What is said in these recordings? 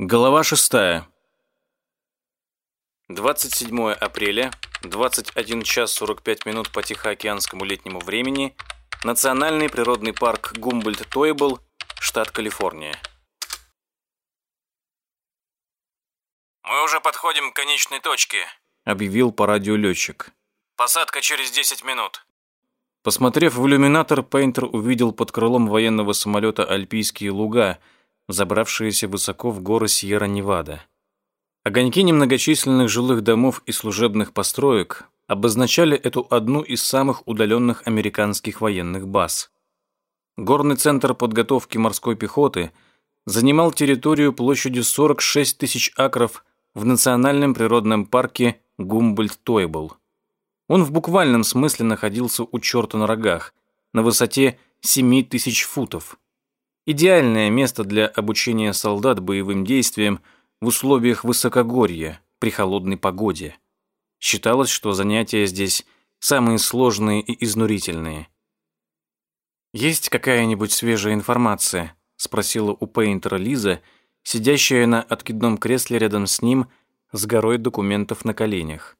Глава 6. 27 апреля, 21 час 45 минут по Тихоокеанскому летнему времени, Национальный природный парк Гумбольдт-Тойбл, штат Калифорния. «Мы уже подходим к конечной точке», — объявил по радио летчик. «Посадка через 10 минут». Посмотрев в иллюминатор, Пейнтер увидел под крылом военного самолета альпийские луга — забравшиеся высоко в горы Сьерра-Невада. Огоньки немногочисленных жилых домов и служебных построек обозначали эту одну из самых удаленных американских военных баз. Горный центр подготовки морской пехоты занимал территорию площадью 46 тысяч акров в национальном природном парке Гумбольдт-Тойбл. Он в буквальном смысле находился у черта на рогах, на высоте 7 тысяч футов. Идеальное место для обучения солдат боевым действиям в условиях высокогорья при холодной погоде. Считалось, что занятия здесь самые сложные и изнурительные. «Есть какая-нибудь свежая информация?» — спросила у Пейнтера Лиза, сидящая на откидном кресле рядом с ним с горой документов на коленях.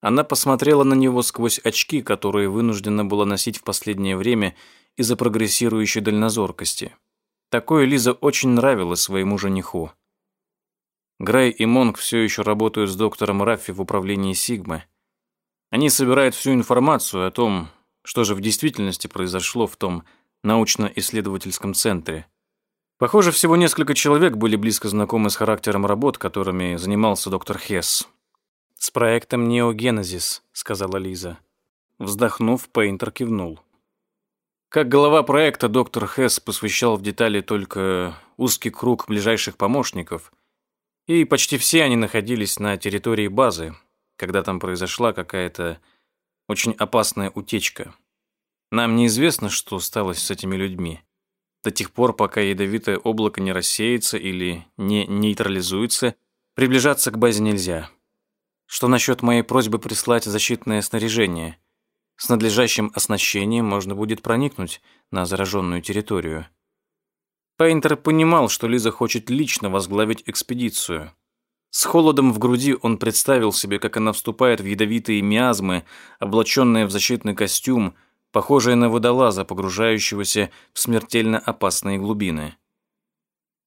Она посмотрела на него сквозь очки, которые вынуждена была носить в последнее время из-за прогрессирующей дальнозоркости. Такое Лиза очень нравилось своему жениху. Грей и Монг все еще работают с доктором Раффи в управлении Сигмы. Они собирают всю информацию о том, что же в действительности произошло в том научно-исследовательском центре. Похоже, всего несколько человек были близко знакомы с характером работ, которыми занимался доктор Хесс. «С проектом «Неогенезис», — сказала Лиза. Вздохнув, Пейнтер кивнул. Как глава проекта доктор Хесс посвящал в детали только узкий круг ближайших помощников, и почти все они находились на территории базы, когда там произошла какая-то очень опасная утечка. Нам неизвестно, что стало с этими людьми. До тех пор, пока ядовитое облако не рассеется или не нейтрализуется, приближаться к базе нельзя. Что насчет моей просьбы прислать защитное снаряжение? С надлежащим оснащением можно будет проникнуть на зараженную территорию. Пейнтер понимал, что Лиза хочет лично возглавить экспедицию. С холодом в груди он представил себе, как она вступает в ядовитые миазмы, облаченная в защитный костюм, похожая на водолаза, погружающегося в смертельно опасные глубины.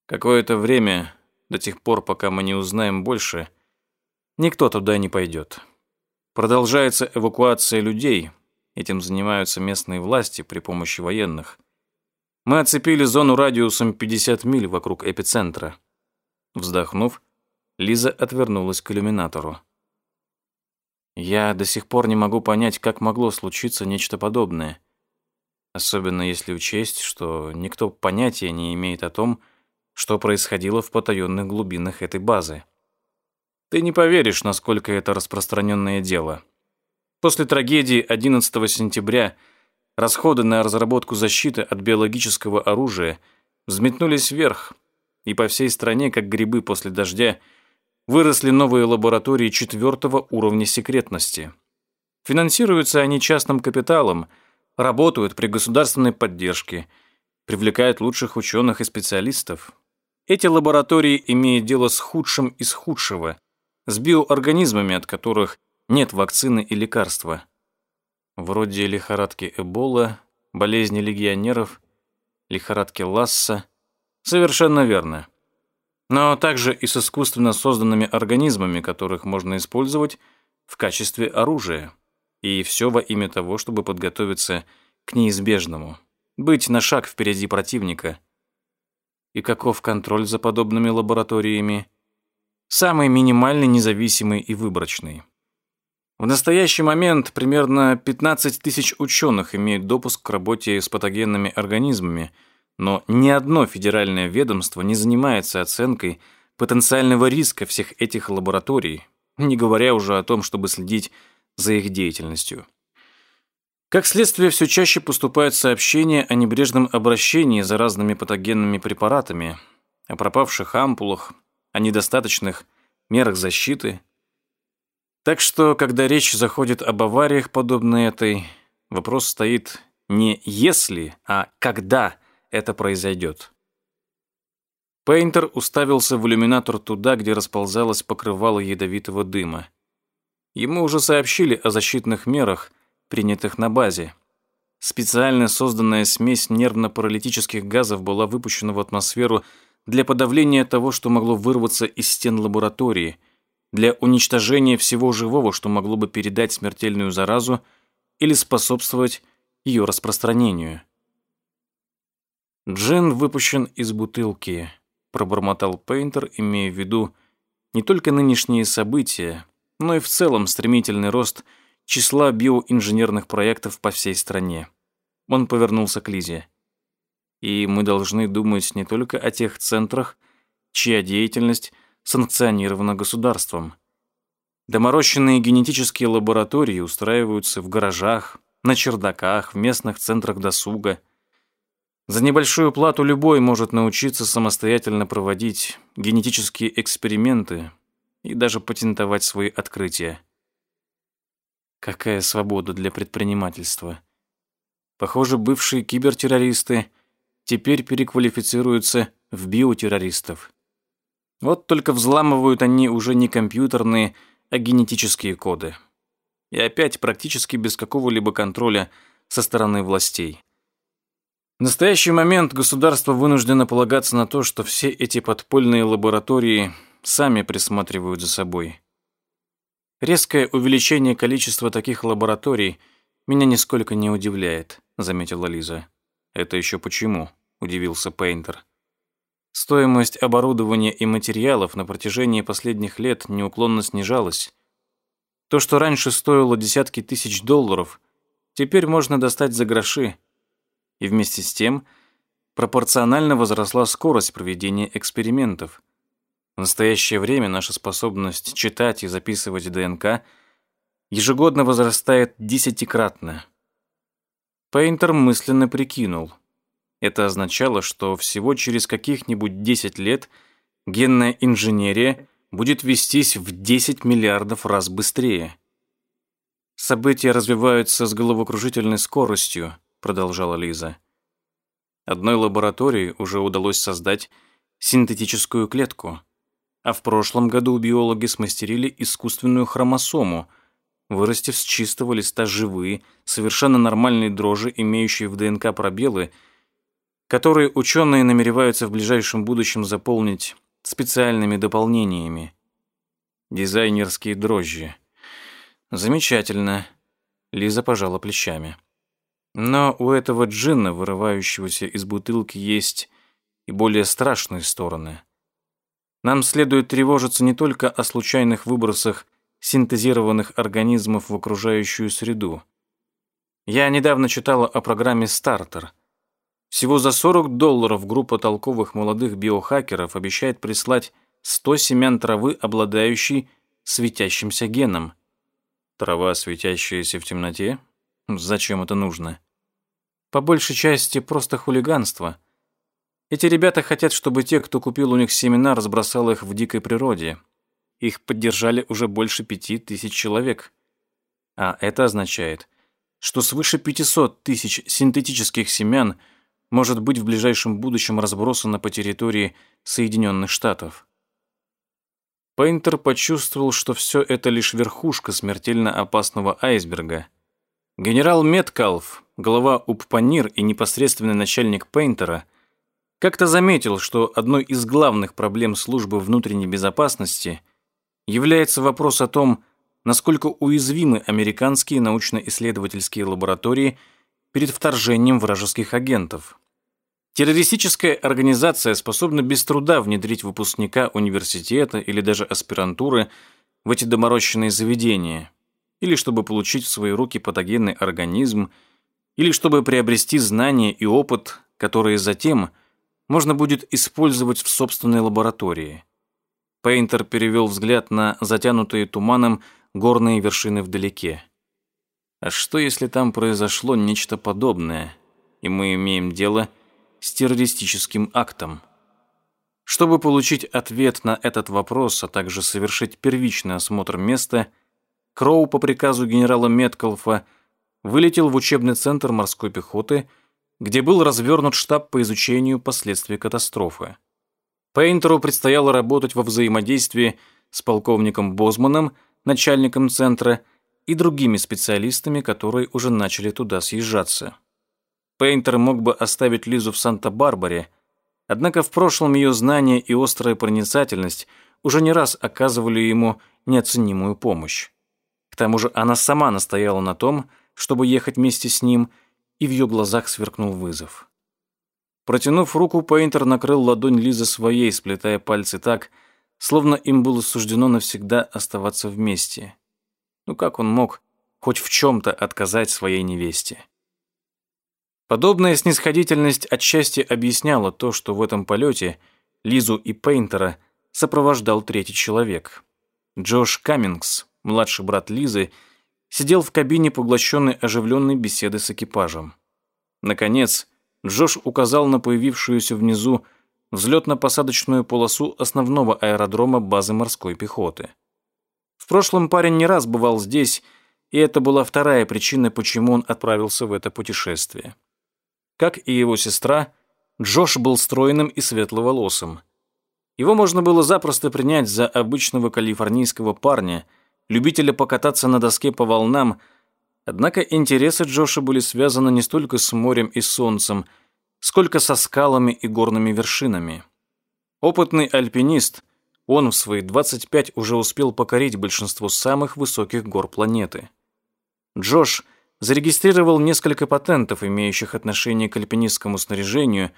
Какое-то время, до тех пор, пока мы не узнаем больше, никто туда не пойдет. Продолжается эвакуация людей, Этим занимаются местные власти при помощи военных. Мы оцепили зону радиусом 50 миль вокруг эпицентра. Вздохнув, Лиза отвернулась к иллюминатору. Я до сих пор не могу понять, как могло случиться нечто подобное. Особенно если учесть, что никто понятия не имеет о том, что происходило в потаенных глубинах этой базы. Ты не поверишь, насколько это распространенное дело. После трагедии 11 сентября расходы на разработку защиты от биологического оружия взметнулись вверх, и по всей стране, как грибы после дождя, выросли новые лаборатории четвертого уровня секретности. Финансируются они частным капиталом, работают при государственной поддержке, привлекают лучших ученых и специалистов. Эти лаборатории имеют дело с худшим из худшего, с биоорганизмами, от которых нет вакцины и лекарства. Вроде лихорадки Эбола, болезни легионеров, лихорадки Ласса. Совершенно верно. Но также и с искусственно созданными организмами, которых можно использовать в качестве оружия. И все во имя того, чтобы подготовиться к неизбежному. Быть на шаг впереди противника. И каков контроль за подобными лабораториями? Самый минимальный, независимый и выборочный. В настоящий момент примерно 15 тысяч ученых имеют допуск к работе с патогенными организмами, но ни одно федеральное ведомство не занимается оценкой потенциального риска всех этих лабораторий, не говоря уже о том, чтобы следить за их деятельностью. Как следствие, все чаще поступают сообщения о небрежном обращении за разными патогенными препаратами, о пропавших ампулах, о недостаточных мерах защиты – так что, когда речь заходит об авариях, подобной этой, вопрос стоит не «если», а «когда» это произойдет. Пейнтер уставился в иллюминатор туда, где расползалось покрывало ядовитого дыма. Ему уже сообщили о защитных мерах, принятых на базе. Специально созданная смесь нервно-паралитических газов была выпущена в атмосферу для подавления того, что могло вырваться из стен лаборатории, для уничтожения всего живого, что могло бы передать смертельную заразу или способствовать ее распространению. Джин выпущен из бутылки, пробормотал Пейнтер, имея в виду не только нынешние события, но и в целом стремительный рост числа биоинженерных проектов по всей стране. Он повернулся к Лизе. И мы должны думать не только о тех центрах, чья деятельность санкционирована государством. Доморощенные генетические лаборатории устраиваются в гаражах, на чердаках, в местных центрах досуга. За небольшую плату любой может научиться самостоятельно проводить генетические эксперименты и даже патентовать свои открытия. Какая свобода для предпринимательства. Похоже, бывшие кибертеррористы теперь переквалифицируются в биотеррористов. Вот только взламывают они уже не компьютерные, а генетические коды. И опять практически без какого-либо контроля со стороны властей. В настоящий момент государство вынуждено полагаться на то, что все эти подпольные лаборатории сами присматривают за собой. Резкое увеличение количества таких лабораторий меня нисколько не удивляет, заметила Лиза. Это еще почему? удивился Пейнтер. Стоимость оборудования и материалов на протяжении последних лет неуклонно снижалась. То, что раньше стоило десятки тысяч долларов, теперь можно достать за гроши и вместе с тем пропорционально возросла скорость проведения экспериментов. В настоящее время наша способность читать и записывать ДНК ежегодно возрастает десятикратно. Пейнтер мысленно прикинул. Это означало, что всего через каких-нибудь 10 лет генная инженерия будет вестись в 10 миллиардов раз быстрее. События развиваются с головокружительной скоростью, продолжала Лиза. Одной лаборатории уже удалось создать синтетическую клетку, а в прошлом году биологи смастерили искусственную хромосому, вырастив с чистого листа живые, совершенно нормальные дрожжи, имеющие в ДНК пробелы, которые ученые намереваются в ближайшем будущем заполнить специальными дополнениями. Дизайнерские дрожжи. Замечательно. Лиза пожала плечами. Но у этого джинна, вырывающегося из бутылки, есть и более страшные стороны. Нам следует тревожиться не только о случайных выбросах синтезированных организмов в окружающую среду. Я недавно читала о программе «Стартер». Всего за 40 долларов группа толковых молодых биохакеров обещает прислать 100 семян травы, обладающей светящимся геном. Трава, светящаяся в темноте? Зачем это нужно? По большей части просто хулиганство. Эти ребята хотят, чтобы те, кто купил у них семена, разбросал их в дикой природе. Их поддержали уже больше пяти тысяч человек. А это означает, что свыше 500 тысяч синтетических семян может быть в ближайшем будущем разбросано по территории Соединенных Штатов. Пейнтер почувствовал, что все это лишь верхушка смертельно опасного айсберга. Генерал Меткалф глава УППАНИР и непосредственный начальник Пейнтера, как-то заметил, что одной из главных проблем службы внутренней безопасности является вопрос о том, насколько уязвимы американские научно-исследовательские лаборатории перед вторжением вражеских агентов. Террористическая организация способна без труда внедрить выпускника университета или даже аспирантуры в эти доморощенные заведения, или чтобы получить в свои руки патогенный организм – или чтобы приобрести знания и опыт, которые затем можно будет использовать в собственной лаборатории. Пейнтер перевел взгляд на затянутые туманом горные вершины вдалеке. А что, если там произошло нечто подобное, и мы имеем дело с террористическим актом? Чтобы получить ответ на этот вопрос, а также совершить первичный осмотр места, Кроу по приказу генерала Меткалфа вылетел в учебный центр морской пехоты, где был развернут штаб по изучению последствий катастрофы. Пейнтеру предстояло работать во взаимодействии с полковником Бозманом, начальником центра, и другими специалистами, которые уже начали туда съезжаться. Пейнтер мог бы оставить Лизу в Санта-Барбаре, однако в прошлом ее знания и острая проницательность уже не раз оказывали ему неоценимую помощь. К тому же она сама настояла на том, чтобы ехать вместе с ним, и в ее глазах сверкнул вызов. Протянув руку, Пейнтер накрыл ладонь Лизы своей, сплетая пальцы так, словно им было суждено навсегда оставаться вместе. Ну как он мог хоть в чем-то отказать своей невесте? Подобная снисходительность отчасти объясняла то, что в этом полете Лизу и Пейнтера сопровождал третий человек. Джош Каммингс, младший брат Лизы, сидел в кабине, поглощенный оживленной беседой с экипажем. Наконец, Джош указал на появившуюся внизу взлетно-посадочную полосу основного аэродрома базы морской пехоты. В прошлом парень не раз бывал здесь, и это была вторая причина, почему он отправился в это путешествие. Как и его сестра, Джош был стройным и светловолосым. Его можно было запросто принять за обычного калифорнийского парня, любителя покататься на доске по волнам, однако интересы Джоша были связаны не столько с морем и солнцем, сколько со скалами и горными вершинами. Опытный альпинист, он в свои 25 уже успел покорить большинство самых высоких гор планеты. Джош зарегистрировал несколько патентов, имеющих отношение к альпинистскому снаряжению,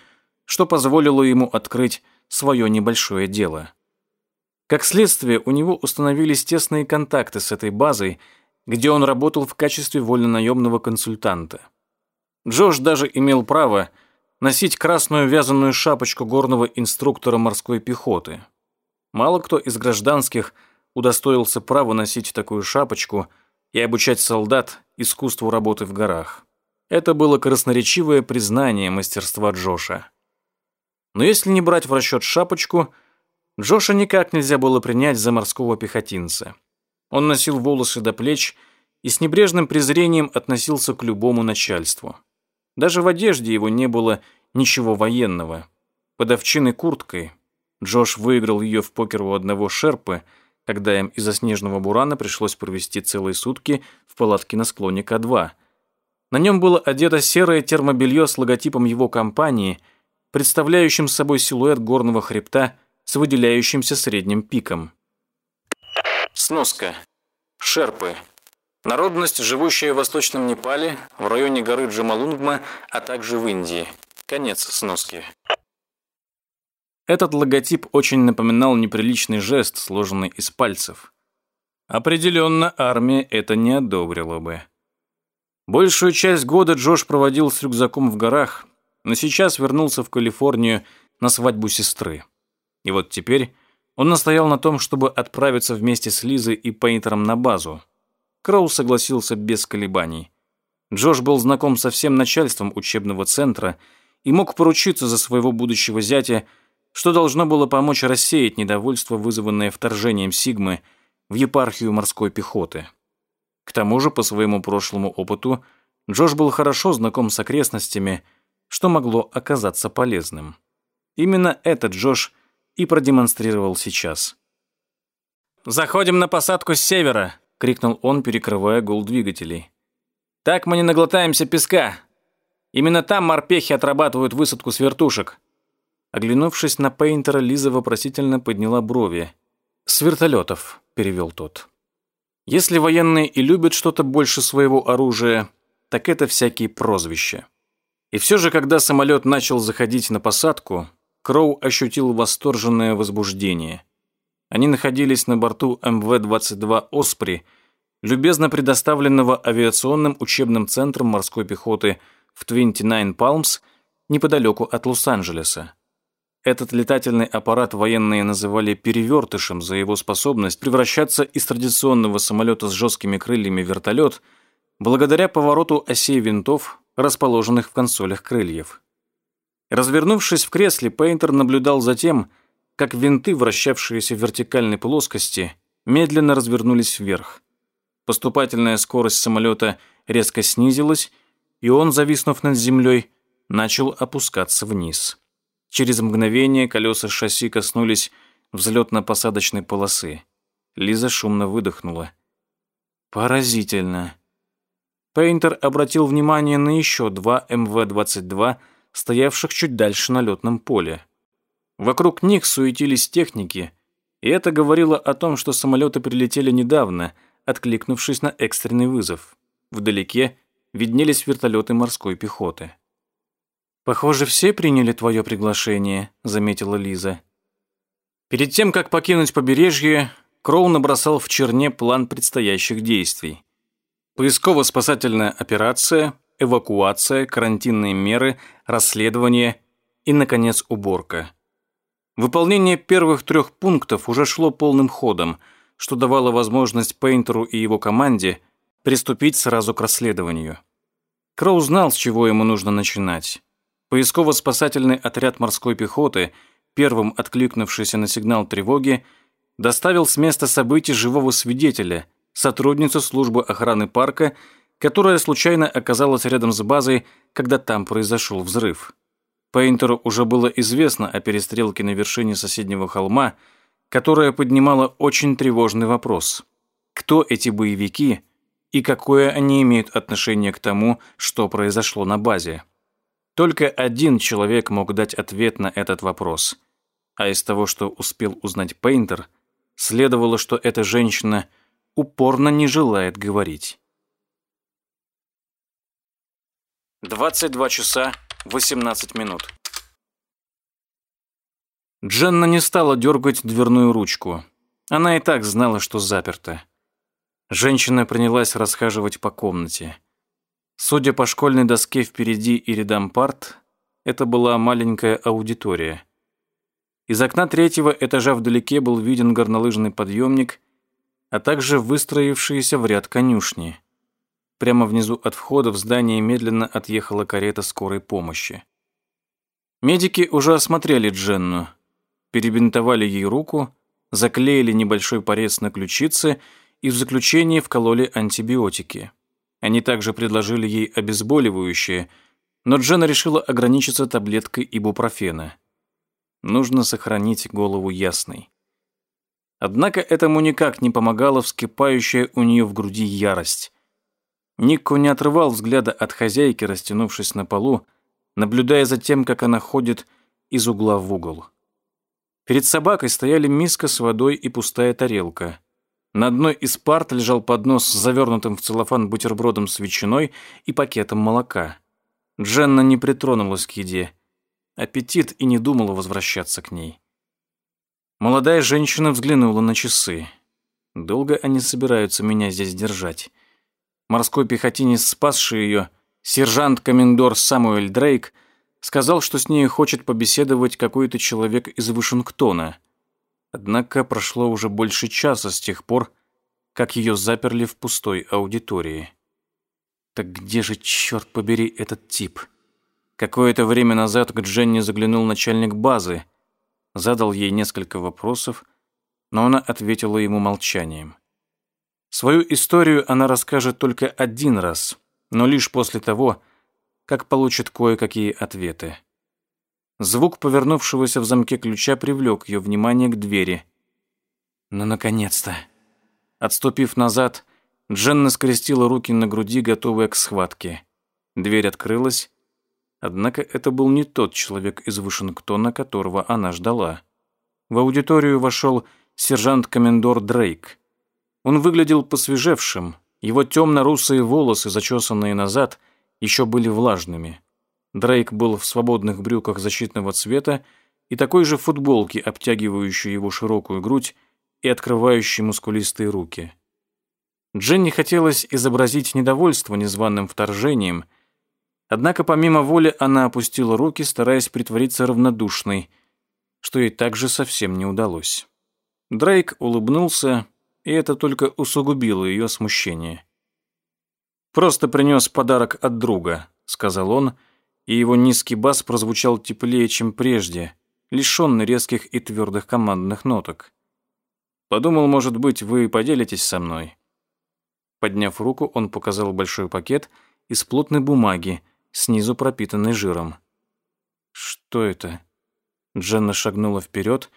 что позволило ему открыть свое небольшое дело. Как следствие, у него установились тесные контакты с этой базой, где он работал в качестве вольнонаемного консультанта. Джош даже имел право носить красную вязаную шапочку горного инструктора морской пехоты. Мало кто из гражданских удостоился права носить такую шапочку и обучать солдат искусству работы в горах. Это было красноречивое признание мастерства Джоша. Но если не брать в расчет шапочку, Джоша никак нельзя было принять за морского пехотинца. Он носил волосы до плеч и с небрежным презрением относился к любому начальству. Даже в одежде его не было ничего военного. Под овчиной курткой Джош выиграл ее в покер у одного шерпы, когда им из-за снежного бурана пришлось провести целые сутки в палатке на склоне К2. На нем было одето серое термобелье с логотипом его компании, представляющим собой силуэт горного хребта с выделяющимся средним пиком. Сноска. Шерпы. Народность, живущая в Восточном Непале, в районе горы Джамалунгма, а также в Индии. Конец сноски. Этот логотип очень напоминал неприличный жест, сложенный из пальцев. Определенно, армия это не одобрила бы. Большую часть года Джош проводил с рюкзаком в горах, но сейчас вернулся в Калифорнию на свадьбу сестры. И вот теперь он настоял на том, чтобы отправиться вместе с Лизой и Пейнтером на базу, Кроу согласился без колебаний. Джош был знаком со всем начальством учебного центра и мог поручиться за своего будущего зятя, что должно было помочь рассеять недовольство, вызванное вторжением Сигмы в епархию морской пехоты. К тому же, по своему прошлому опыту, Джош был хорошо знаком с окрестностями, что могло оказаться полезным. Именно этот Джош и продемонстрировал сейчас. «Заходим на посадку с севера», крикнул он, перекрывая гул двигателей. Так мы не наглотаемся песка. Именно там морпехи отрабатывают высадку с вертушек. Оглянувшись на Пейнтера, Лиза вопросительно подняла брови. «С вертолетов», — перевел тот. «Если военные и любят что-то больше своего оружия, так это всякие прозвища». И все же, когда самолет начал заходить на посадку, Кроу ощутил восторженное возбуждение. Они находились на борту МВ-22 «Оспри», любезно предоставленного авиационным учебным центром морской пехоты в 29 Палмс, неподалеку от Лос-Анджелеса. Этот летательный аппарат военные называли «перевертышем» за его способность превращаться из традиционного самолета с жесткими крыльями в вертолет благодаря повороту осей винтов, расположенных в консолях крыльев. Развернувшись в кресле, Пейнтер наблюдал за тем, как винты, вращавшиеся в вертикальной плоскости, медленно развернулись вверх. Поступательная скорость самолета резко снизилась, и он, зависнув над землей, начал опускаться вниз. Через мгновение колеса шасси коснулись взлетно-посадочной полосы. Лиза шумно выдохнула. Поразительно. Пейнтер обратил внимание на еще два МВ-22, стоявших чуть дальше на летном поле. Вокруг них суетились техники, и это говорило о том, что самолеты прилетели недавно, откликнувшись на экстренный вызов. Вдалеке виднелись вертолеты морской пехоты. «Похоже, все приняли твое приглашение», — заметила Лиза. Перед тем, как покинуть побережье, Кроу набросал в черне план предстоящих действий. Поисково-спасательная операция, эвакуация, карантинные меры, расследование и, наконец, уборка. Выполнение первых трех пунктов уже шло полным ходом, что давало возможность Пейнтеру и его команде приступить сразу к расследованию. Кроу знал, с чего ему нужно начинать. Поисково-спасательный отряд морской пехоты, первым откликнувшийся на сигнал тревоги, доставил с места событий живого свидетеля, сотрудницу службы охраны парка, которая случайно оказалась рядом с базой, когда там произошел взрыв. Пейнтеру уже было известно о перестрелке на вершине соседнего холма, которая поднимала очень тревожный вопрос. Кто эти боевики и какое они имеют отношение к тому, что произошло на базе? Только один человек мог дать ответ на этот вопрос. А из того, что успел узнать Пейнтер – Следовало, что эта женщина упорно не желает говорить. 22 часа 18 минут. Дженна не стала дергать дверную ручку. Она и так знала, что заперта. Женщина принялась расхаживать по комнате. Судя по школьной доске впереди и рядам парт, это была маленькая аудитория. Из окна третьего этажа вдалеке был виден горнолыжный подъемник, а также выстроившиеся в ряд конюшни. Прямо внизу от входа в здание медленно отъехала карета скорой помощи. Медики уже осмотрели Дженну, перебинтовали ей руку, заклеили небольшой порез на ключице и в заключении вкололи антибиотики. Они также предложили ей обезболивающее, но Дженна решила ограничиться таблеткой ибупрофена. Нужно сохранить голову ясной. Однако этому никак не помогала вскипающая у нее в груди ярость. Никко не отрывал взгляда от хозяйки, растянувшись на полу, наблюдая за тем, как она ходит из угла в угол. Перед собакой стояли миска с водой и пустая тарелка. На одной из парт лежал поднос с завернутым в целлофан бутербродом с ветчиной и пакетом молока. Дженна не притронулась к еде аппетит и не думала возвращаться к ней. Молодая женщина взглянула на часы. Долго они собираются меня здесь держать. Морской пехотинец, спасший ее, сержант-комендор Самуэль Дрейк, сказал, что с ней хочет побеседовать какой-то человек из Вашингтона. Однако прошло уже больше часа с тех пор, как ее заперли в пустой аудитории. Так где же, черт побери, этот тип? Какое-то время назад к Дженни заглянул начальник базы, задал ей несколько вопросов, но она ответила ему молчанием. Свою историю она расскажет только один раз, но лишь после того, как получит кое-какие ответы. Звук повернувшегося в замке ключа привлек ее внимание к двери. «Ну, наконец-то!» Отступив назад, Дженна скрестила руки на груди, готовая к схватке. Дверь открылась, Однако это был не тот человек из Вашингтона, которого она ждала. В аудиторию вошел сержант-комендор Дрейк. Он выглядел посвежевшим, его темно-русые волосы, зачесанные назад, еще были влажными. Дрейк был в свободных брюках защитного цвета и такой же футболке, обтягивающей его широкую грудь и открывающей мускулистые руки. Дженни хотелось изобразить недовольство незваным вторжением – Однако помимо воли она опустила руки, стараясь притвориться равнодушной, что ей также совсем не удалось. Дрейк улыбнулся, и это только усугубило ее смущение. «Просто принес подарок от друга», — сказал он, и его низкий бас прозвучал теплее, чем прежде, лишенный резких и твердых командных ноток. «Подумал, может быть, вы поделитесь со мной». Подняв руку, он показал большой пакет из плотной бумаги, снизу пропитанный жиром. «Что это?» Дженна шагнула вперед,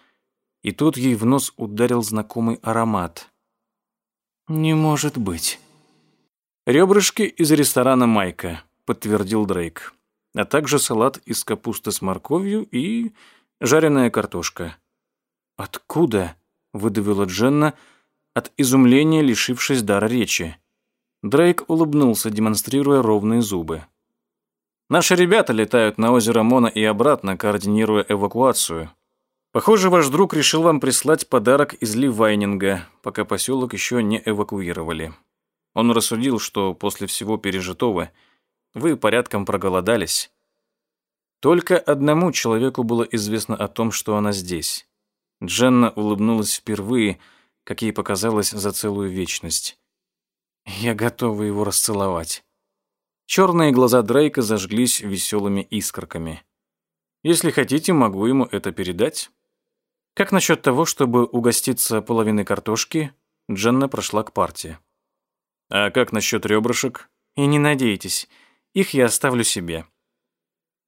и тут ей в нос ударил знакомый аромат. «Не может быть». «Ребрышки из ресторана «Майка», — подтвердил Дрейк, а также салат из капусты с морковью и жареная картошка. «Откуда?» — выдавила Дженна, от изумления лишившись дара речи. Дрейк улыбнулся, демонстрируя ровные зубы. «Наши ребята летают на озеро Мона и обратно, координируя эвакуацию. Похоже, ваш друг решил вам прислать подарок из Ливайнинга, пока поселок еще не эвакуировали. Он рассудил, что после всего пережитого вы порядком проголодались. Только одному человеку было известно о том, что она здесь. Дженна улыбнулась впервые, как ей показалось, за целую вечность. Я готова его расцеловать. Черные глаза Дрейка зажглись веселыми искорками. Если хотите, могу ему это передать. Как насчет того, чтобы угоститься половиной картошки? Дженна прошла к партии. А как насчет ребрышек? И не надейтесь, их я оставлю себе.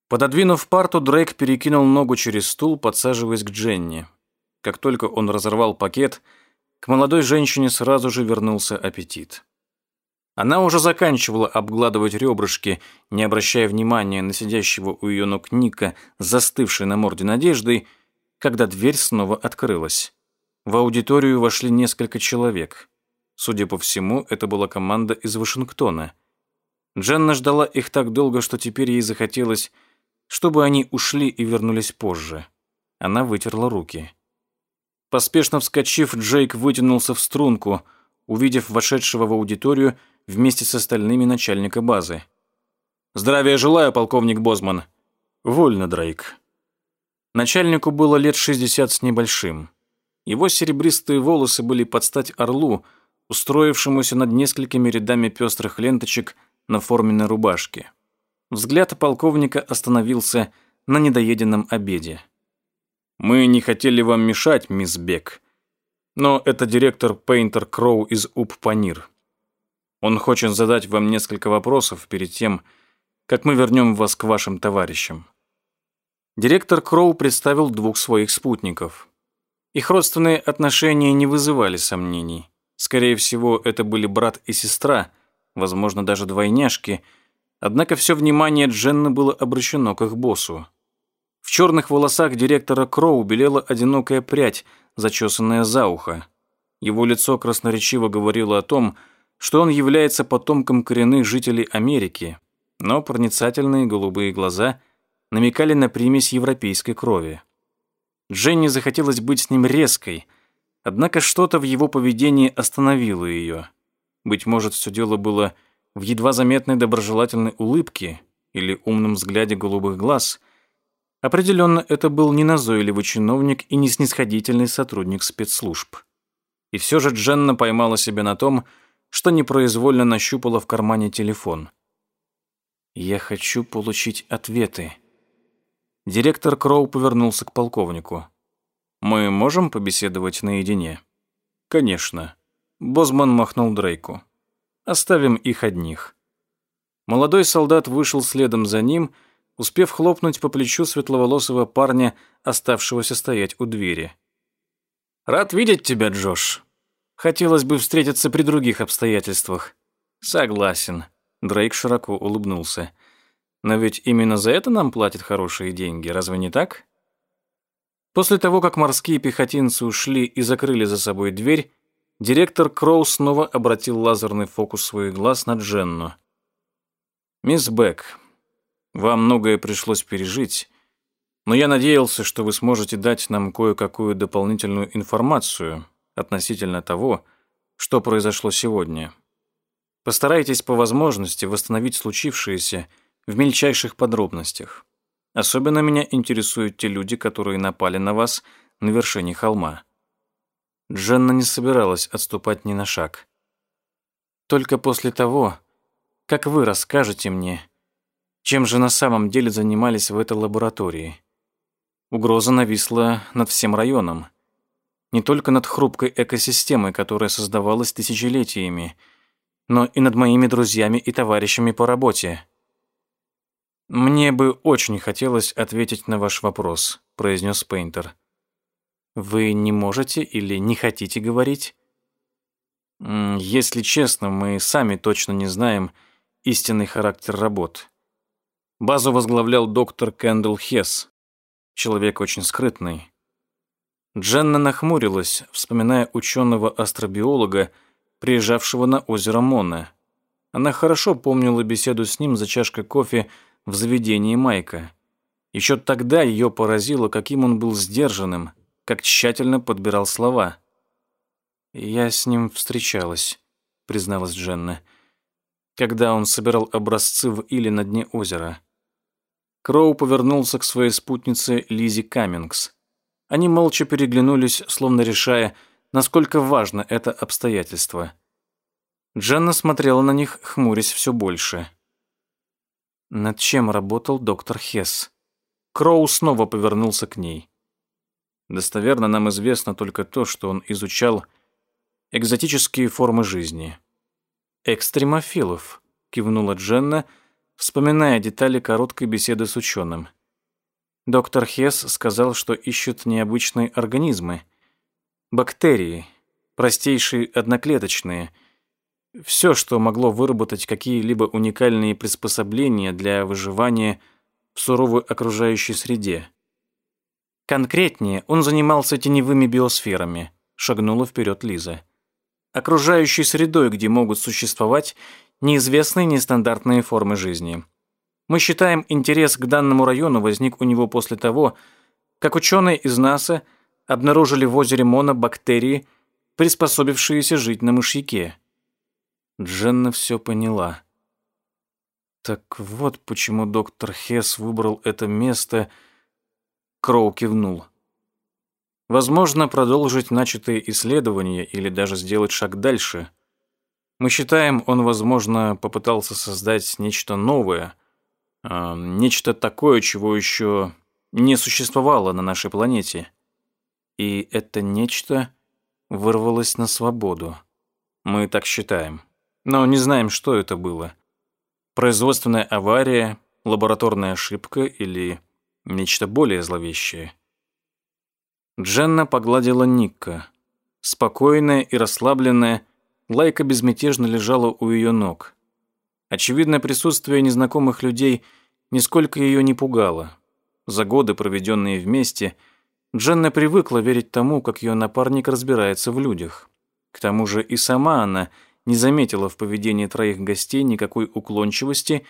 Пододвинув парту, Дрейк перекинул ногу через стул, подсаживаясь к Дженни. Как только он разорвал пакет, к молодой женщине сразу же вернулся аппетит. Она уже заканчивала обгладывать ребрышки, не обращая внимания на сидящего у ее ног Ника, застывшей на морде надеждой, когда дверь снова открылась. В аудиторию вошли несколько человек. Судя по всему, это была команда из Вашингтона. Дженна ждала их так долго, что теперь ей захотелось, чтобы они ушли и вернулись позже. Она вытерла руки. Поспешно вскочив, Джейк вытянулся в струнку, увидев вошедшего в аудиторию вместе с остальными начальника базы. «Здравия желаю, полковник Бозман». «Вольно, Дрейк». Начальнику было лет шестьдесят с небольшим. Его серебристые волосы были под стать орлу, устроившемуся над несколькими рядами пестрых ленточек на форменной рубашке. Взгляд полковника остановился на недоеденном обеде. «Мы не хотели вам мешать, мисс Бек, но это директор Пейнтер Кроу из Уп-Панир. Он хочет задать вам несколько вопросов перед тем, как мы вернем вас к вашим товарищам». Директор Кроу представил двух своих спутников. Их родственные отношения не вызывали сомнений. Скорее всего, это были брат и сестра, возможно, даже двойняшки, однако все внимание Дженны было обращено к их боссу. В черных волосах директора Кроу белела одинокая прядь, зачесанная за ухо. Его лицо красноречиво говорило о том, что он является потомком коренных жителей Америки, но проницательные голубые глаза намекали на примесь европейской крови. Дженни захотелось быть с ним резкой, Однако что-то в его поведении остановило ее. Быть может, все дело было в едва заметной доброжелательной улыбке или умном взгляде голубых глаз. Определенно, это был не назойливый чиновник и не снисходительный сотрудник спецслужб. И все же Дженна поймала себя на том, что непроизвольно нащупала в кармане телефон. «Я хочу получить ответы». Директор Кроу повернулся к полковнику. Мы можем побеседовать наедине? Конечно. Бозман махнул Дрейку. Оставим их одних. Молодой солдат вышел следом за ним, успев хлопнуть по плечу светловолосого парня, оставшегося стоять у двери. «Рад видеть тебя, Джош. Хотелось бы встретиться при других обстоятельствах». «Согласен», — Дрейк широко улыбнулся. «Но ведь именно за это нам платят хорошие деньги, разве не так?» После того, как морские пехотинцы ушли и закрыли за собой дверь, директор Кроу снова обратил лазерный фокус своих глаз на Дженну. «Мисс Бек, вам многое пришлось пережить, но я надеялся, что вы сможете дать нам кое-какую дополнительную информацию относительно того, что произошло сегодня. Постарайтесь по возможности восстановить случившееся в мельчайших подробностях. Особенно меня интересуют те люди, которые напали на вас на вершине холма. Дженна не собиралась отступать ни на шаг. Только после того, как вы расскажете мне, чем же на самом деле занимались в этой лаборатории. Угроза нависла над всем районом. Не только над хрупкой экосистемой, которая создавалась тысячелетиями, но и над моими друзьями и товарищами по работе. «Мне бы очень хотелось ответить на ваш вопрос», — произнес Пейнтер. «Вы не можете или не хотите говорить?» «Если честно, мы сами точно не знаем истинный характер работ. Базу возглавлял доктор Кэндл Хесс, человек очень скрытный. Дженна нахмурилась, вспоминая ученого-астробиолога, приезжавшего на озеро Мона. Она хорошо помнила беседу с ним за чашкой кофе в заведении Майка. Еще тогда ее поразило, каким он был сдержанным, как тщательно подбирал слова. «Я с ним встречалась», — призналась Дженна, «когда он собирал образцы в иле на дне озера». Кроу повернулся к своей спутнице Лизи Каммингс. Они молча переглянулись, словно решая, насколько важно это обстоятельство. Дженна смотрела на них, хмурясь все больше. Над чем работал доктор Хесс? Кроу снова повернулся к ней. Достоверно нам известно только то, что он изучал экзотические формы жизни. «Экстремофилов», — кивнула Дженна, вспоминая детали короткой беседы с ученым. Доктор Хесс сказал, что ищут необычные организмы. Бактерии, простейшие одноклеточные. Все, что могло выработать какие-либо уникальные приспособления для выживания в суровой окружающей среде. Конкретнее, он занимался теневыми биосферами, шагнула вперед Лиза. Окружающей средой, где могут существовать неизвестные нестандартные формы жизни. Мы считаем, интерес к данному району возник у него после того, как ученые из НАСА обнаружили в озере Мона бактерии, приспособившиеся жить на мышьяке. Дженна все поняла. Так вот почему доктор Хесс выбрал это место. Кроу кивнул. Возможно, продолжить начатые исследования или даже сделать шаг дальше. Мы считаем, он, возможно, попытался создать нечто новое — а, нечто такое, чего еще не существовало на нашей планете. И это нечто вырвалось на свободу. Мы так считаем. Но не знаем, что это было. Производственная авария, лабораторная ошибка или нечто более зловещее. Дженна погладила Никка. Спокойная и расслабленная, Лайка безмятежно лежала у ее ног. Очевидно, присутствие незнакомых людей нисколько ее не пугало. За годы, проведенные вместе, Дженна привыкла верить тому, как ее напарник разбирается в людях. К тому же и сама она не заметила в поведении троих гостей никакой уклончивости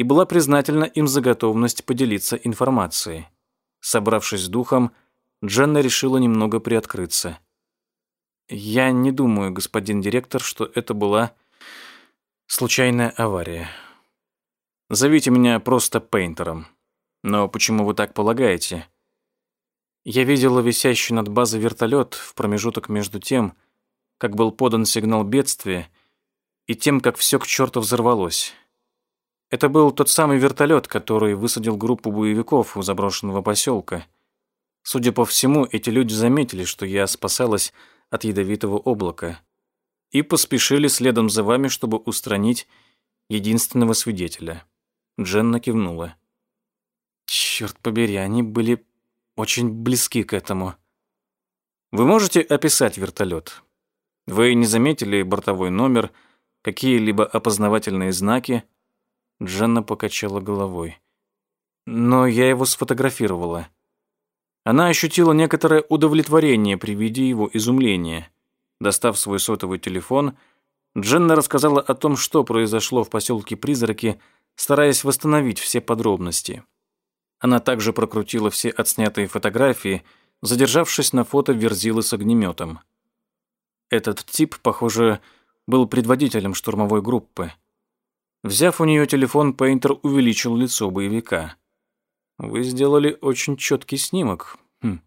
и была признательна им за готовность поделиться информацией. Собравшись с духом, Дженна решила немного приоткрыться. «Я не думаю, господин директор, что это была Случайная авария. Зовите меня просто Пейнтером. Но почему вы так полагаете? Я видела висящий над базой вертолет в промежуток между тем, как был подан сигнал бедствия, и тем, как все к черту взорвалось. Это был тот самый вертолет, который высадил группу боевиков у заброшенного поселка. Судя по всему, эти люди заметили, что я спасалась от ядовитого облака и поспешили следом за вами, чтобы устранить единственного свидетеля. Дженна кивнула. Черт побери, они были очень близки к этому. Вы можете описать вертолет? Вы не заметили бортовой номер, какие-либо опознавательные знаки? Дженна покачала головой. Но я его сфотографировала. Она ощутила некоторое удовлетворение при виде его изумления. Достав свой сотовый телефон, Дженна рассказала о том, что произошло в поселке Призраки, стараясь восстановить все подробности. Она также прокрутила все отснятые фотографии, задержавшись на фото Верзилы с огнеметом. Этот тип, похоже, был предводителем штурмовой группы. Взяв у нее телефон, Пейнтер увеличил лицо боевика. «Вы сделали очень четкий снимок. Хм.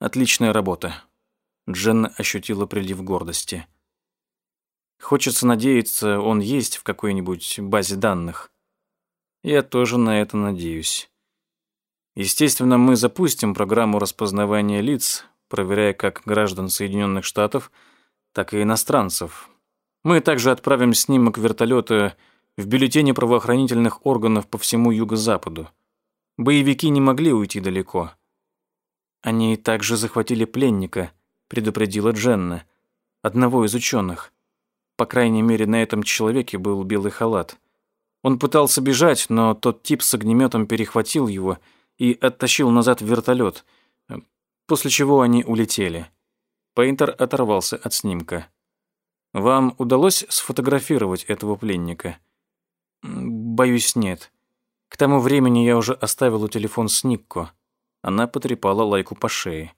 Отличная работа. Дженна ощутила прилив гордости. Хочется надеяться, он есть в какой-нибудь базе данных. Я тоже на это надеюсь. Естественно, мы запустим программу распознавания лиц, проверяя как граждан Соединенных Штатов, так и иностранцев. Мы также отправим снимок вертолета в бюллетене правоохранительных органов по всему юго-западу. Боевики не могли уйти далеко. Они также захватили пленника, предупредила Дженна, одного из ученых. По крайней мере, на этом человеке был белый халат. Он пытался бежать, но тот тип с огнеметом перехватил его и оттащил назад в вертолет, после чего они улетели. Пейнтер оторвался от снимка. «Вам удалось сфотографировать этого пленника?» «Боюсь, нет. К тому времени я уже оставила телефон с Никко». Она потрепала Лайку по шее.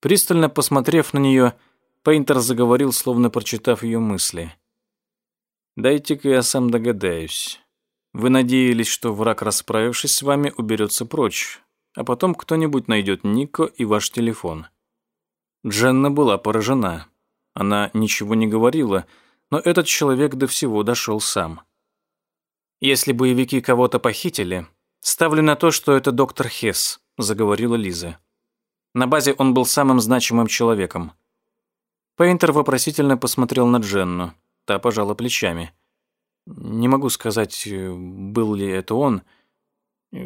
Пристально посмотрев на нее, Пейнтер заговорил, словно прочитав ее мысли. «Дайте-ка я сам догадаюсь. Вы надеялись, что враг, расправившись с вами, уберется прочь, а потом кто-нибудь найдет Нико и ваш телефон». Дженна была поражена. Она ничего не говорила, но этот человек до всего дошел сам. «Если боевики кого-то похитили, ставлю на то, что это доктор Хесс», заговорила Лиза. На базе он был самым значимым человеком. Пейнтер вопросительно посмотрел на Дженну. Та пожала плечами. Не могу сказать, был ли это он.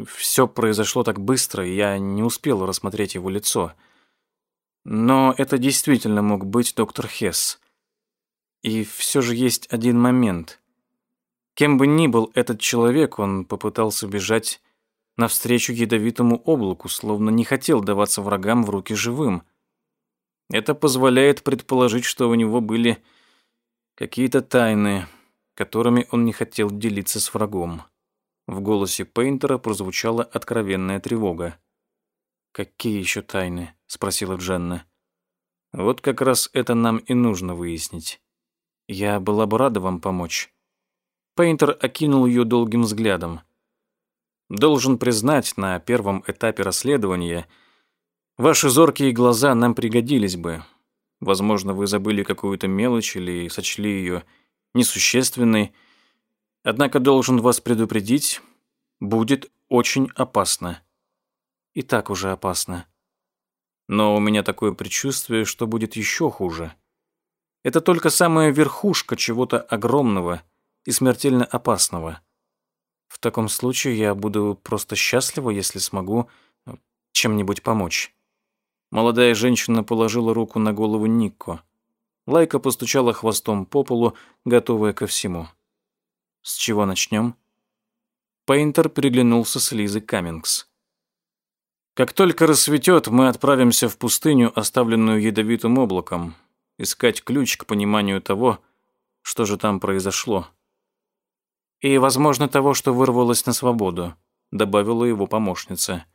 Все произошло так быстро, я не успел рассмотреть его лицо. Но это действительно мог быть доктор Хесс. И все же есть один момент. Кем бы ни был этот человек, он попытался бежать навстречу ядовитому облаку, словно не хотел даваться врагам в руки живым. Это позволяет предположить, что у него были какие-то тайны, которыми он не хотел делиться с врагом. В голосе Пейнтера прозвучала откровенная тревога. «Какие еще тайны?» — спросила Дженна. «Вот как раз это нам и нужно выяснить. Я была бы рада вам помочь». Пейнтер окинул ее долгим взглядом. Должен признать, на первом этапе расследования ваши зоркие глаза нам пригодились бы. Возможно, вы забыли какую-то мелочь или сочли ее несущественной. Однако должен вас предупредить, будет очень опасно. И так уже опасно. Но у меня такое предчувствие, что будет еще хуже. Это только самая верхушка чего-то огромного и смертельно опасного. В таком случае я буду просто счастлива, если смогу э, чем-нибудь помочь. Молодая женщина положила руку на голову Никко. Лайка постучала хвостом по полу, готовая ко всему. С чего начнем? Пейнтер переглянулся с Лизой Каммингс. Как только рассветет, мы отправимся в пустыню, оставленную ядовитым облаком, искать ключ к пониманию того, что же там произошло и, возможно, того, что вырвалось на свободу», добавила его помощница.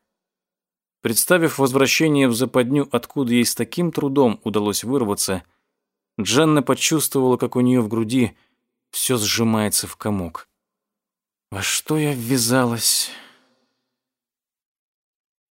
Представив возвращение в западню, откуда ей с таким трудом удалось вырваться, Дженна почувствовала, как у нее в груди все сжимается в комок. «Во что я ввязалась?»